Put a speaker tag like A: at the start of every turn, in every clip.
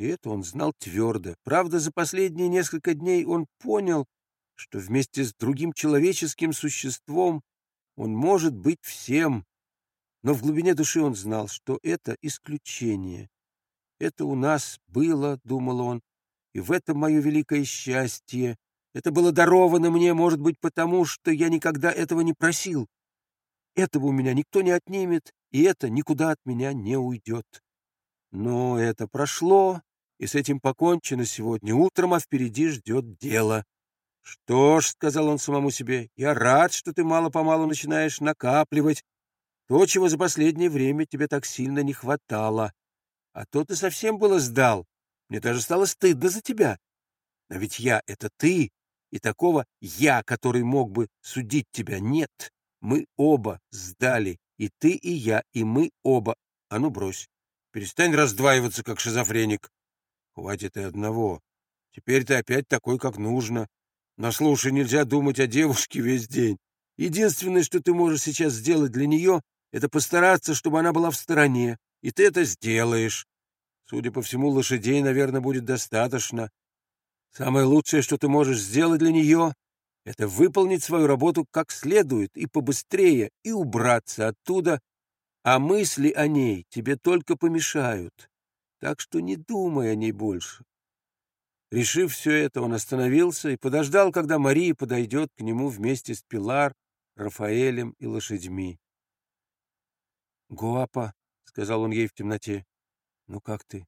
A: И это он знал твердо. Правда, за последние несколько дней он понял, что вместе с другим человеческим существом он может быть всем. Но в глубине души он знал, что это исключение. Это у нас было, думал он, и в этом мое великое счастье. Это было даровано мне, может быть, потому, что я никогда этого не просил. Этого у меня никто не отнимет, и это никуда от меня не уйдет. Но это прошло, и с этим покончено сегодня утром, а впереди ждет дело. «Что ж», — сказал он самому себе, — «я рад, что ты мало-помалу начинаешь накапливать то, чего за последнее время тебе так сильно не хватало. А то ты совсем было сдал. Мне даже стало стыдно за тебя. Но ведь я — это ты, и такого «я», который мог бы судить тебя, нет. Мы оба сдали, и ты, и я, и мы оба. А ну, брось. Перестань раздваиваться, как шизофреник. Хватит и одного. Теперь ты опять такой, как нужно. Но слушай, нельзя думать о девушке весь день. Единственное, что ты можешь сейчас сделать для нее, это постараться, чтобы она была в стороне. И ты это сделаешь. Судя по всему, лошадей, наверное, будет достаточно. Самое лучшее, что ты можешь сделать для нее, это выполнить свою работу как следует и побыстрее, и убраться оттуда, а мысли о ней тебе только помешают. Так что не думай о ней больше. Решив все это, он остановился и подождал, когда Мария подойдет к нему вместе с Пилар, Рафаэлем и лошадьми. «Гуапа», — сказал он ей в темноте, — «ну как ты?»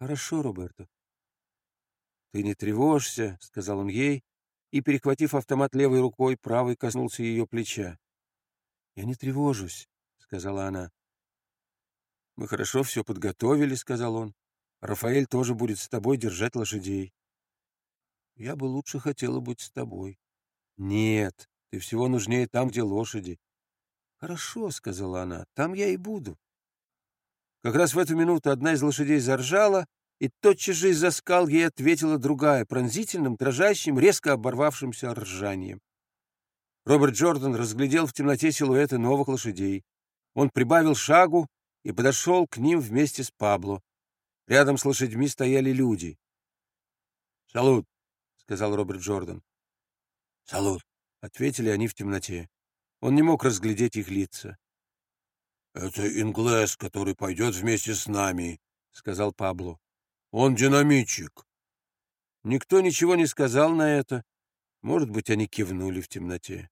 A: «Хорошо, Роберто». «Ты не тревожься», — сказал он ей, и, перехватив автомат левой рукой, правой коснулся ее плеча. «Я не тревожусь», — сказала она. «Мы хорошо все подготовили», — сказал он. «Рафаэль тоже будет с тобой держать лошадей». «Я бы лучше хотела быть с тобой». «Нет, ты всего нужнее там, где лошади». «Хорошо», — сказала она, — «там я и буду». Как раз в эту минуту одна из лошадей заржала, и тотчас же из-за скал ей ответила другая, пронзительным, дрожащим, резко оборвавшимся ржанием. Роберт Джордан разглядел в темноте силуэты новых лошадей. Он прибавил шагу и подошел к ним вместе с Пабло. Рядом с лошадьми стояли люди. «Салут», — сказал Роберт Джордан. «Салут», — ответили они в темноте. Он не мог разглядеть их лица. «Это Инглес, который пойдет вместе с нами», — сказал Пабло. Он динамитчик. Никто ничего не сказал на это. Может быть, они кивнули в темноте.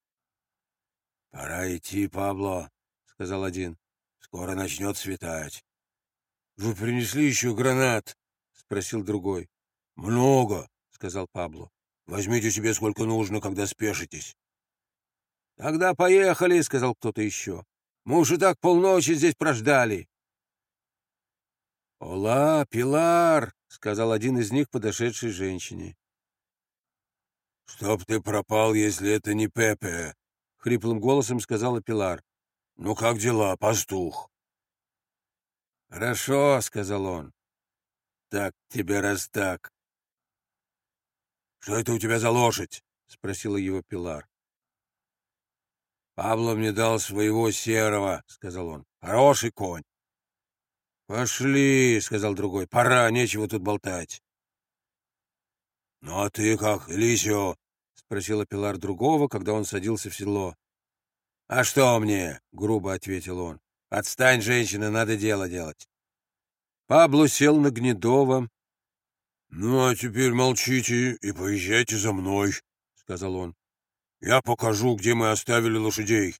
A: — Пора идти, Пабло, — сказал один. — Скоро начнет светать. — Вы принесли еще гранат? — спросил другой. — Много, — сказал Пабло. — Возьмите себе сколько нужно, когда спешитесь. — Тогда поехали, — сказал кто-то еще. — Мы уже так полночи здесь прождали. «Ола, Пилар!» — сказал один из них подошедшей женщине. «Чтоб ты пропал, если это не Пепе!» — хриплым голосом сказала Пилар. «Ну как дела, пастух?» «Хорошо», — сказал он. «Так тебе раз так». «Что это у тебя за лошадь?» — спросила его Пилар. «Пабло мне дал своего серого», — сказал он. «Хороший конь». «Пошли», — сказал другой, — «пора, нечего тут болтать». «Ну а ты как, Элисио?» — спросила Пилар другого, когда он садился в седло. «А что мне?» — грубо ответил он. «Отстань, женщина, надо дело делать». Пабло сел на Гнедова. «Ну, а теперь молчите и поезжайте за мной», — сказал он. «Я покажу, где мы оставили лошадей».